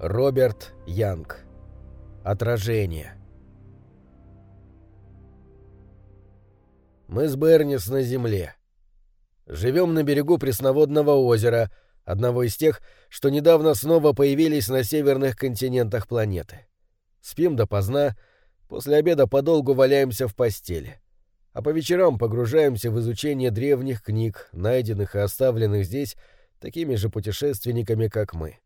Роберт Янг. Отражение. Мы с Бернис на земле. Живем на берегу пресноводного озера, одного из тех, что недавно снова появились на северных континентах планеты. Спим допоздна, после обеда подолгу валяемся в постели. А по вечерам погружаемся в изучение древних книг, найденных и оставленных здесь такими же путешественниками, как мы.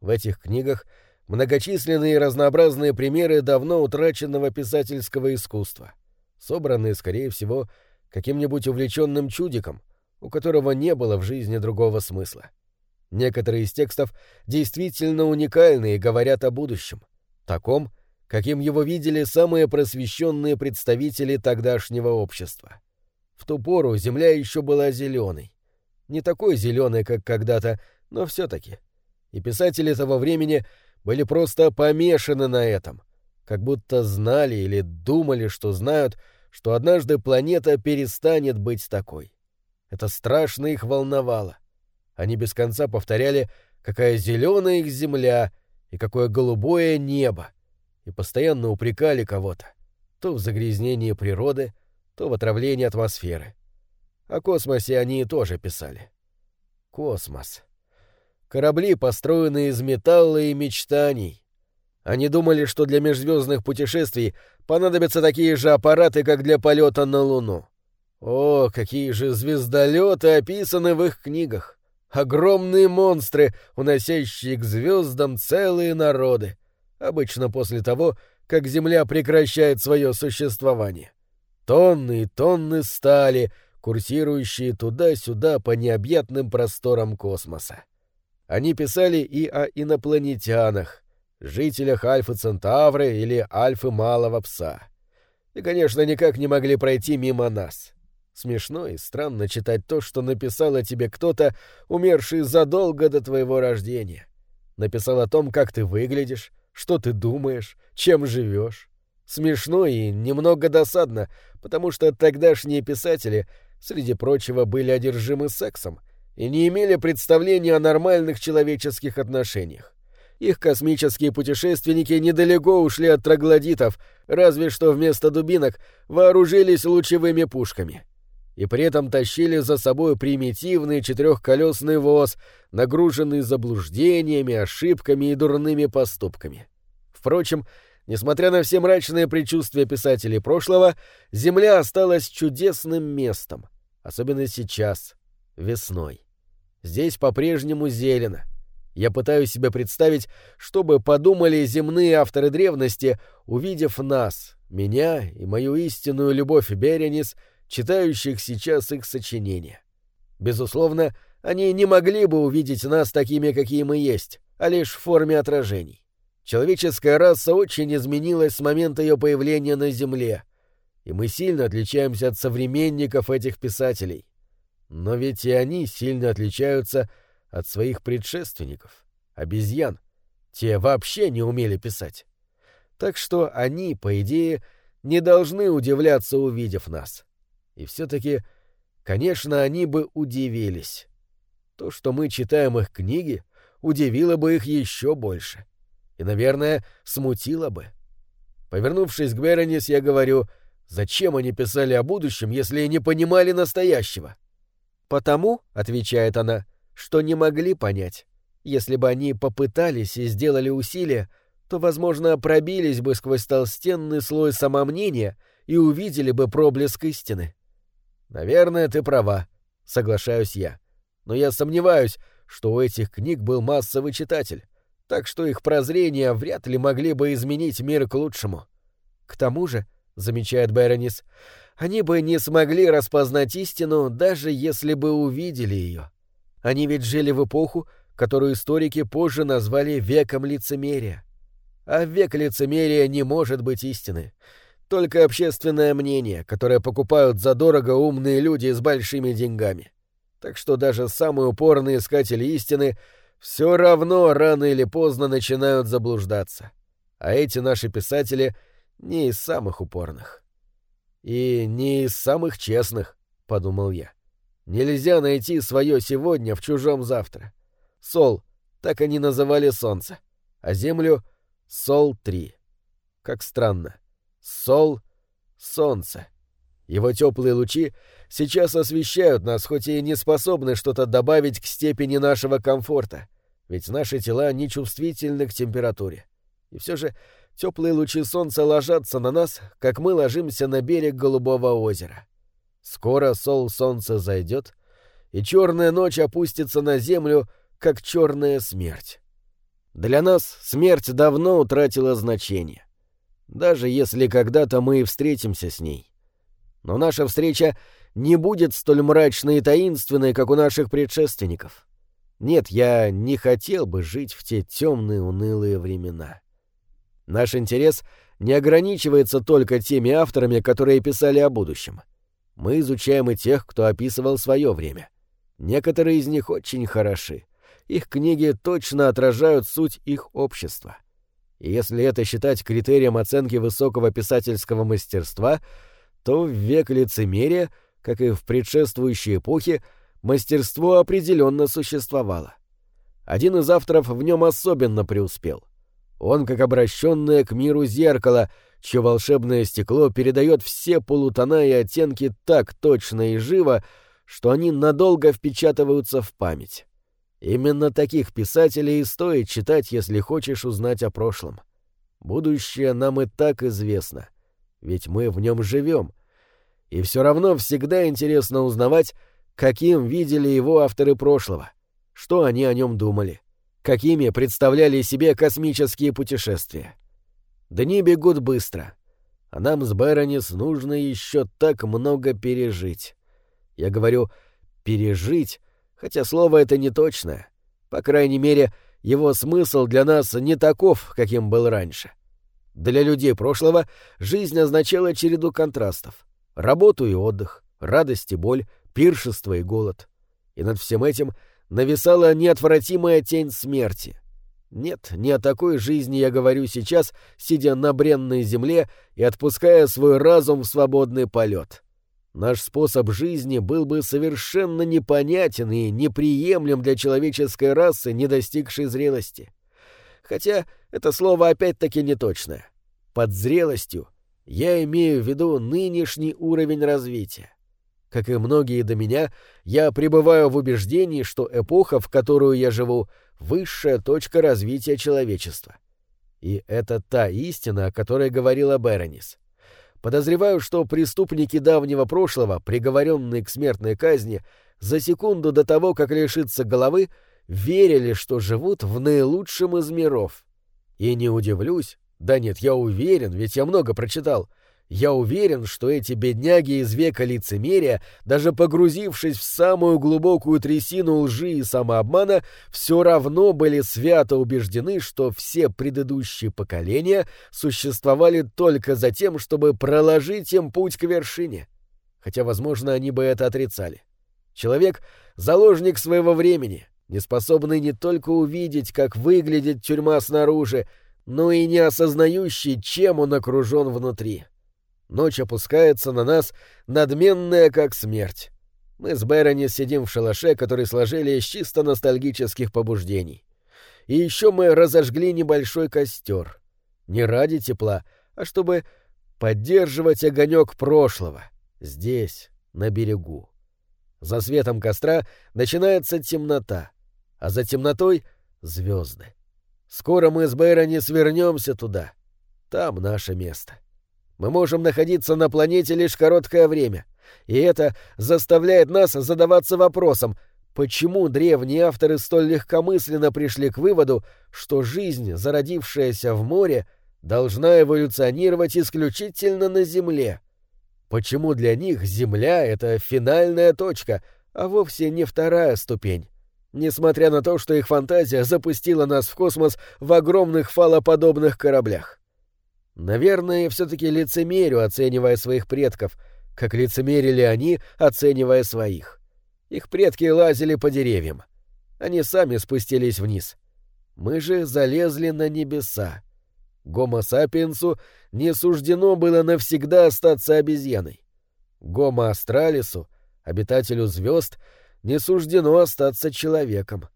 В этих книгах многочисленные разнообразные примеры давно утраченного писательского искусства, собранные, скорее всего, каким-нибудь увлеченным чудиком, у которого не было в жизни другого смысла. Некоторые из текстов действительно уникальны и говорят о будущем, таком, каким его видели самые просвещенные представители тогдашнего общества. В ту пору земля еще была зеленой. Не такой зеленой, как когда-то, но все-таки — и писатели того времени были просто помешаны на этом, как будто знали или думали, что знают, что однажды планета перестанет быть такой. Это страшно их волновало. Они без конца повторяли, какая зеленая их земля и какое голубое небо, и постоянно упрекали кого-то, то в загрязнении природы, то в отравлении атмосферы. О космосе они тоже писали. Космос. Корабли, построенные из металла и мечтаний. Они думали, что для межзвездных путешествий понадобятся такие же аппараты, как для полета на Луну. О, какие же звездолеты описаны в их книгах! Огромные монстры, уносящие к звездам целые народы. Обычно после того, как Земля прекращает свое существование. Тонны и тонны стали, курсирующие туда-сюда по необъятным просторам космоса. Они писали и о инопланетянах, жителях Альфы Центавры или Альфы Малого Пса. И, конечно, никак не могли пройти мимо нас. Смешно и странно читать то, что написал о тебе кто-то, умерший задолго до твоего рождения. Написал о том, как ты выглядишь, что ты думаешь, чем живешь. Смешно и немного досадно, потому что тогдашние писатели, среди прочего, были одержимы сексом — и не имели представления о нормальных человеческих отношениях. Их космические путешественники недалеко ушли от троглодитов, разве что вместо дубинок вооружились лучевыми пушками. И при этом тащили за собой примитивный четырехколесный воз, нагруженный заблуждениями, ошибками и дурными поступками. Впрочем, несмотря на все мрачные предчувствия писателей прошлого, Земля осталась чудесным местом, особенно сейчас, весной. Здесь по-прежнему зелено. Я пытаюсь себе представить, что бы подумали земные авторы древности, увидев нас, меня и мою истинную любовь Беренис, читающих сейчас их сочинения. Безусловно, они не могли бы увидеть нас такими, какие мы есть, а лишь в форме отражений. Человеческая раса очень изменилась с момента ее появления на Земле, и мы сильно отличаемся от современников этих писателей. Но ведь и они сильно отличаются от своих предшественников, обезьян. Те вообще не умели писать. Так что они, по идее, не должны удивляться, увидев нас. И все-таки, конечно, они бы удивились. То, что мы читаем их книги, удивило бы их еще больше. И, наверное, смутило бы. Повернувшись к Беронис, я говорю, зачем они писали о будущем, если не понимали настоящего? «Потому, — отвечает она, — что не могли понять. Если бы они попытались и сделали усилия, то, возможно, пробились бы сквозь толстенный слой самомнения и увидели бы проблеск истины. Наверное, ты права, соглашаюсь я. Но я сомневаюсь, что у этих книг был массовый читатель, так что их прозрения вряд ли могли бы изменить мир к лучшему. К тому же, замечает Беронис, они бы не смогли распознать истину, даже если бы увидели ее. Они ведь жили в эпоху, которую историки позже назвали веком лицемерия. А век лицемерия не может быть истины. Только общественное мнение, которое покупают задорого умные люди с большими деньгами. Так что даже самые упорные искатели истины все равно рано или поздно начинают заблуждаться. А эти наши писатели не из самых упорных. И не из самых честных, — подумал я. Нельзя найти свое сегодня в чужом завтра. Сол, так они называли солнце. а Землю — Сол-3. Как странно. Сол — Солнце. Его теплые лучи сейчас освещают нас, хоть и не способны что-то добавить к степени нашего комфорта, ведь наши тела не чувствительны к температуре. И все же теплые лучи солнца ложатся на нас, как мы ложимся на берег Голубого озера. Скоро сол солнца зайдет, и черная ночь опустится на землю, как черная смерть. Для нас смерть давно утратила значение. Даже если когда-то мы и встретимся с ней. Но наша встреча не будет столь мрачной и таинственной, как у наших предшественников. Нет, я не хотел бы жить в те темные унылые времена. Наш интерес не ограничивается только теми авторами, которые писали о будущем. Мы изучаем и тех, кто описывал свое время. Некоторые из них очень хороши. Их книги точно отражают суть их общества. И если это считать критерием оценки высокого писательского мастерства — то в век лицемерия, как и в предшествующей эпохе, мастерство определенно существовало. Один из авторов в нем особенно преуспел. Он как обращенное к миру зеркало, чье волшебное стекло передает все полутона и оттенки так точно и живо, что они надолго впечатываются в память. Именно таких писателей и стоит читать, если хочешь узнать о прошлом. Будущее нам и так известно — ведь мы в нем живем. И все равно всегда интересно узнавать, каким видели его авторы прошлого, что они о нем думали, какими представляли себе космические путешествия. Дни бегут быстро, а нам с Беронис нужно еще так много пережить. Я говорю «пережить», хотя слово это не точное. По крайней мере, его смысл для нас не таков, каким был раньше. Для людей прошлого жизнь означала череду контрастов. Работу и отдых, радость и боль, пиршество и голод. И над всем этим нависала неотвратимая тень смерти. Нет, не о такой жизни я говорю сейчас, сидя на бренной земле и отпуская свой разум в свободный полет. Наш способ жизни был бы совершенно непонятен и неприемлем для человеческой расы, не достигшей зрелости. Хотя это слово опять-таки неточное. Под зрелостью я имею в виду нынешний уровень развития. Как и многие до меня, я пребываю в убеждении, что эпоха, в которую я живу, — высшая точка развития человечества. И это та истина, о которой говорила Беронис. Подозреваю, что преступники давнего прошлого, приговоренные к смертной казни, за секунду до того, как лишиться головы, верили, что живут в наилучшем из миров. И не удивлюсь, да нет, я уверен, ведь я много прочитал. Я уверен, что эти бедняги из века лицемерия, даже погрузившись в самую глубокую трясину лжи и самообмана, все равно были свято убеждены, что все предыдущие поколения существовали только за тем, чтобы проложить им путь к вершине. Хотя, возможно, они бы это отрицали. Человек — заложник своего времени, не способный не только увидеть, как выглядит тюрьма снаружи, но и не осознающий, чем он окружен внутри. Ночь опускается на нас, надменная, как смерть. Мы с Берони сидим в шалаше, который сложили из чисто ностальгических побуждений. И еще мы разожгли небольшой костер. Не ради тепла, а чтобы поддерживать огонек прошлого. Здесь, на берегу. За светом костра начинается темнота, а за темнотой — звезды. Скоро мы с Бэйрони свернемся туда. Там наше место. Мы можем находиться на планете лишь короткое время, и это заставляет нас задаваться вопросом, почему древние авторы столь легкомысленно пришли к выводу, что жизнь, зародившаяся в море, должна эволюционировать исключительно на Земле. Почему для них Земля — это финальная точка, а вовсе не вторая ступень? несмотря на то, что их фантазия запустила нас в космос в огромных фалоподобных кораблях. Наверное, все-таки лицемерю, оценивая своих предков, как лицемерили они, оценивая своих. Их предки лазили по деревьям. Они сами спустились вниз. Мы же залезли на небеса. Гомо сапиенсу не суждено было навсегда остаться обезьяной. Гомо астралису, обитателю звезд, — не суждено остаться человеком.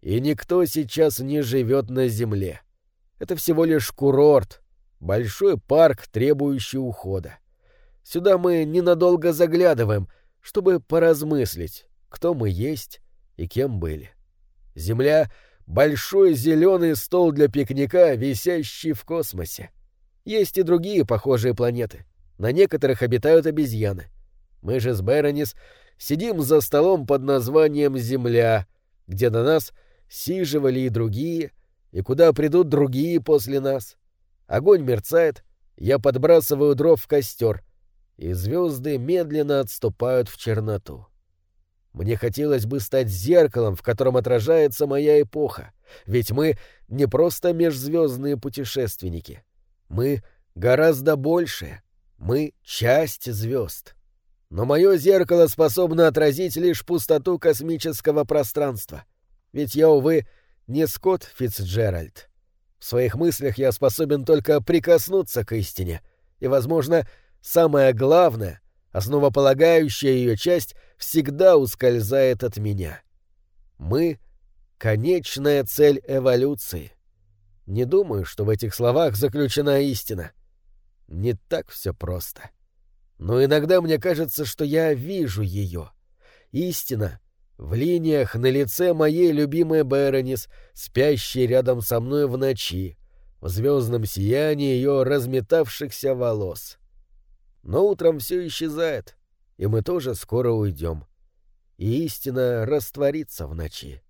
И никто сейчас не живет на земле. Это всего лишь курорт, большой парк, требующий ухода. Сюда мы ненадолго заглядываем, чтобы поразмыслить, кто мы есть и кем были. Земля — большой зеленый стол для пикника, висящий в космосе. Есть и другие похожие планеты. На некоторых обитают обезьяны. Мы же с Беронис сидим за столом под названием «Земля», где на нас сиживали и другие, и куда придут другие после нас. Огонь мерцает, я подбрасываю дров в костер, и звезды медленно отступают в черноту. Мне хотелось бы стать зеркалом, в котором отражается моя эпоха, ведь мы не просто межзвездные путешественники. Мы гораздо большее. Мы — часть звезд. Но мое зеркало способно отразить лишь пустоту космического пространства. Ведь я, увы, не Скотт Фицджеральд. В своих мыслях я способен только прикоснуться к истине. И, возможно, самое главное, основополагающая ее часть, всегда ускользает от меня. Мы — конечная цель эволюции. Не думаю, что в этих словах заключена истина. Не так все просто. Но иногда мне кажется, что я вижу ее. Истина в линиях на лице моей любимой Беронис, спящей рядом со мной в ночи, в звездном сиянии ее разметавшихся волос. Но утром все исчезает, и мы тоже скоро уйдем. И истина растворится в ночи.